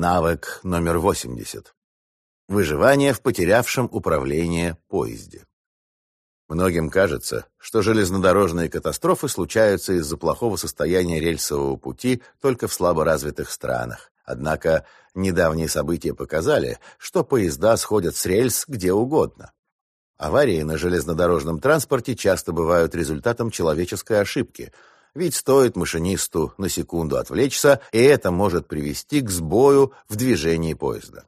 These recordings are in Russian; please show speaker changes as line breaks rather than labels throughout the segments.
Навык номер 80. Выживание в потерявшем управление поезде. Многим кажется, что железнодорожные катастрофы случаются из-за плохого состояния рельсового пути только в слаборазвитых странах. Однако недавние события показали, что поезда сходят с рельс где угодно. Аварии на железнодорожном транспорте часто бывают результатом человеческой ошибки, ведь стоит машинисту на секунду отвлечься, и это может привести к сбою в движении поезда.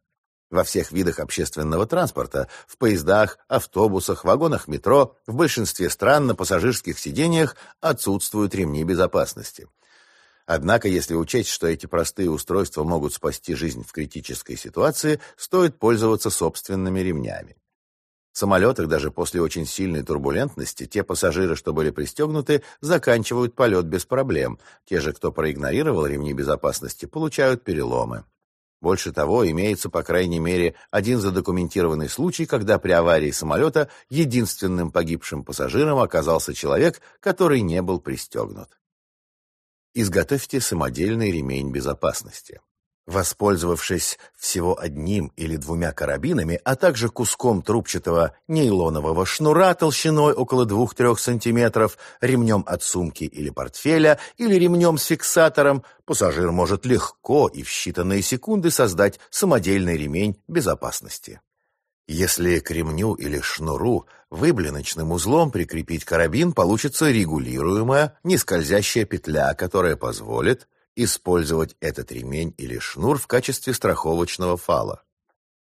Во всех видах общественного транспорта, в поездах, автобусах, вагонах метро, в большинстве стран на пассажирских сидениях отсутствуют ремни безопасности. Однако, если учесть, что эти простые устройства могут спасти жизнь в критической ситуации, стоит пользоваться собственными ремнями. Самолетах даже после очень сильной турбулентности те пассажиры, что были пристегнуты, заканчивают полет без проблем. Те же, кто проигнорировал ремни безопасности, получают переломы. Больше того, имеется по крайней мере один задокументированный случай, когда при аварии самолета единственным погибшим пассажиром оказался человек, который не был пристегнут. Изготовьте самодельный ремень безопасности. Воспользовавшись всего одним или двумя карабинами, а также куском трубчатого нейлонового шнура толщиной около 2-3 см, ремнем от сумки или портфеля или ремнем с фиксатором, пассажир может легко и в считанные секунды создать самодельный ремень безопасности. Если к ремню или шнуру выблиночным узлом прикрепить карабин, получится регулируемая, нескользящая петля, которая позволит использовать этот ремень или шнур в качестве страховочного фала.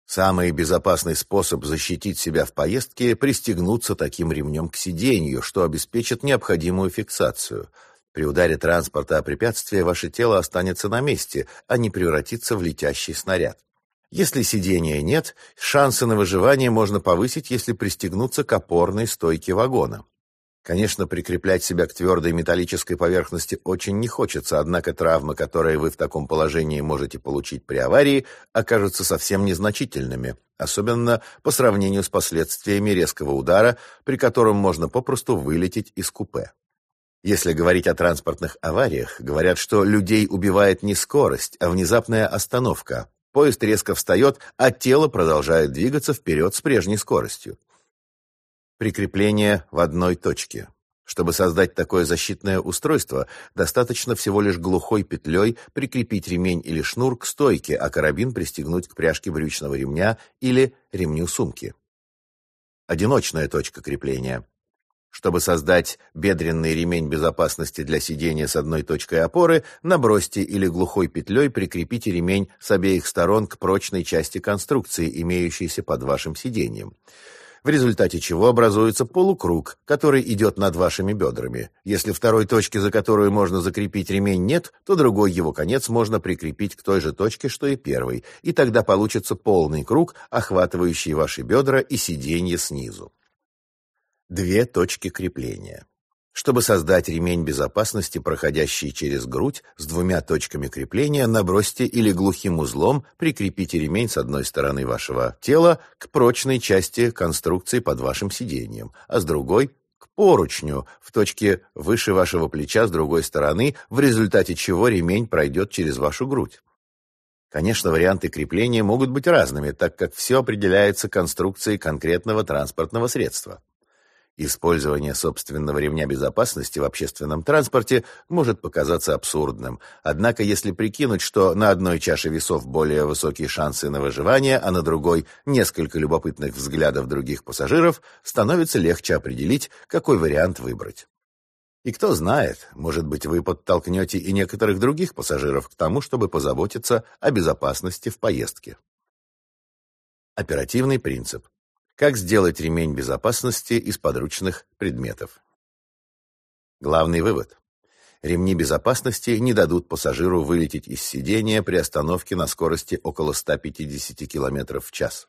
Самый безопасный способ защитить себя в поездке – пристегнуться таким ремнем к сиденью, что обеспечит необходимую фиксацию. При ударе транспорта о препятствие ваше тело останется на месте, а не превратится в летящий снаряд. Если сидения нет, шансы на выживание можно повысить, если пристегнуться к опорной стойке вагона. Конечно, прикреплять себя к твердой металлической поверхности очень не хочется, однако травмы, которые вы в таком положении можете получить при аварии, окажутся совсем незначительными, особенно по сравнению с последствиями резкого удара, при котором можно попросту вылететь из купе. Если говорить о транспортных авариях, говорят, что людей убивает не скорость, а внезапная остановка. Поезд резко встает, а тело продолжает двигаться вперед с прежней скоростью. Прикрепление в одной точке. Чтобы создать такое защитное устройство, достаточно всего лишь глухой петлей прикрепить ремень или шнур к стойке, а карабин пристегнуть к пряжке брючного ремня или ремню сумки. Одиночная точка крепления. Чтобы создать бедренный ремень безопасности для сидения с одной точкой опоры, набросьте или глухой петлей прикрепите ремень с обеих сторон к прочной части конструкции, имеющейся под вашим сиденьем в результате чего образуется полукруг, который идет над вашими бедрами. Если второй точки, за которую можно закрепить ремень, нет, то другой его конец можно прикрепить к той же точке, что и первый, и тогда получится полный круг, охватывающий ваши бедра и сиденье снизу. Две точки крепления. Чтобы создать ремень безопасности, проходящий через грудь, с двумя точками крепления набросьте или глухим узлом прикрепите ремень с одной стороны вашего тела к прочной части конструкции под вашим сиденьем, а с другой – к поручню в точке выше вашего плеча с другой стороны, в результате чего ремень пройдет через вашу грудь. Конечно, варианты крепления могут быть разными, так как все определяется конструкцией конкретного транспортного средства. Использование собственного ремня безопасности в общественном транспорте может показаться абсурдным. Однако, если прикинуть, что на одной чаше весов более высокие шансы на выживание, а на другой несколько любопытных взглядов других пассажиров, становится легче определить, какой вариант выбрать. И кто знает, может быть, вы подтолкнете и некоторых других пассажиров к тому, чтобы позаботиться о безопасности в поездке. Оперативный принцип. Как сделать ремень безопасности из подручных предметов? Главный вывод. Ремни безопасности не дадут пассажиру вылететь из сидения при остановке на скорости около 150 км в час.